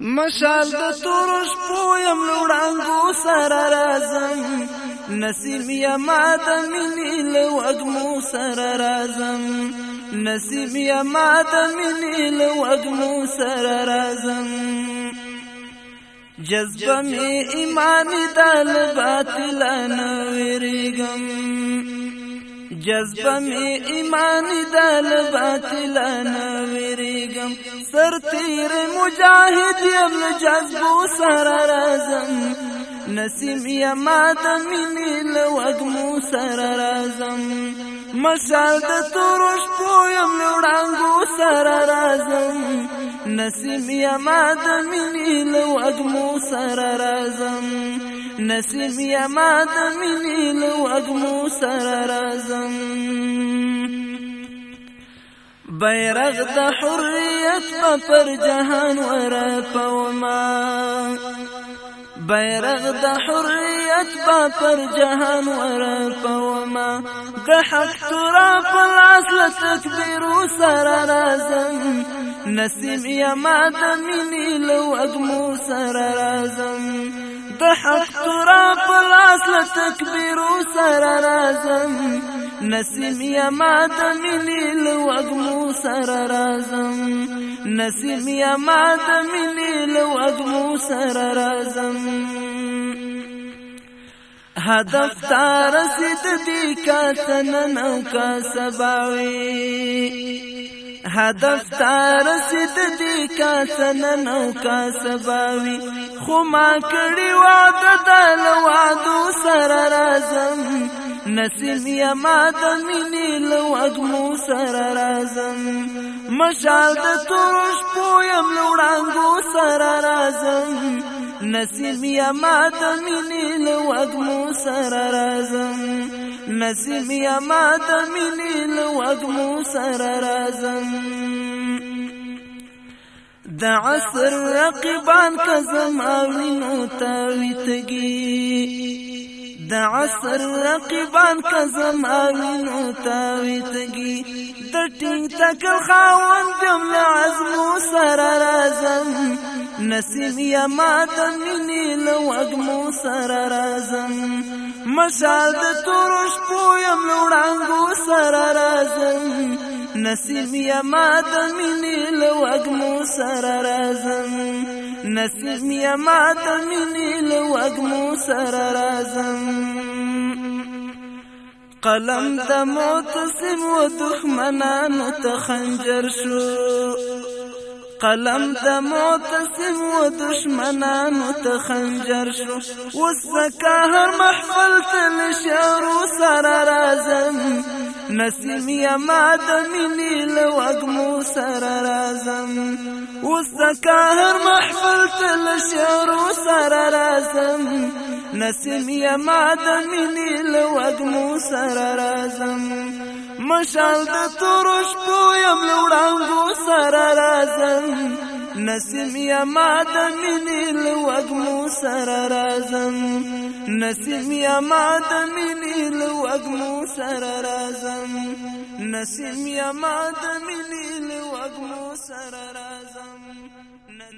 مشال د تورش پویم لوړانګو سره رازم نسیم یا ما د منی له وګمو سره رازم نسیم یا ما د منی له وګمو سره رازم جذبه می ایمان دل باطل نه ویریګم جذبه می ایمان دل باطل نه ویریګم تر تیر مجاهد یم جذبو سره رازم نسیم یما مات مینې له وږمو سره رازم مشال د تورو شپو یم له وړانګو سره رازم نسیم یما مات مینې له وږمو سره رازم نسیم یما مات مینې له وږمو سره رازم بيرغ د حريت په پر جهان ور وما بيرغ د حريت په پر جهان ور وما د حق تر په لاس رازم نسيم يا د منی لو اقمو سر رازم د تراب الاصل تكبر وسر رازم نسیم یما د مینې لوګمو سره رازم نسیم یما د مینې لوګمو سره رازم هدف تا رسید دی کا تنن او کا سباوی هدف تا رسید دی کا سنن او کا سباوی خو ما کړي وعده د لوادو سره رازم نسیم یما د مینې لوګ مو سره رازم مشال د تورش پویم لوړانګو سره رازم نسیم یما د مینې لوګ مو سره رازم نسیم یما د مینې لوګ مو سره رازم د عصر رقبان کزما وینو تاوی تگی د عصر رقیبان کزم آوینو تاوی تگی د ټینګ تکل خاون جمله عزمو سره رازم نسیم یا ما د مینې له وږمو سره رازم مشال د تورو شپو یم له وړانګو سره رازم نسیم یا ما د مینې له وږمو سره رازم نصیب میا ما د مینې لوګمو سره رازم قلم د موت سم و دښمنانو ته خنجر شو قلم د معتصم و دشمنانو ته خنجر شو اوس هر محفل ته له شعرو سره رازم نسیم یما د مینې له وږمو سره راځم اوس هر محفل ته له شعرو سره رازم نسیم یما د مینې له وږمو سره رازم مشال د تورش په يم لوړانګو سره رازم نسیم یا ما د منی لوګمو سره رازم نسیم یا ما د منی لوګمو سره رازم نسیم یا ما د منی لوګمو سره رازم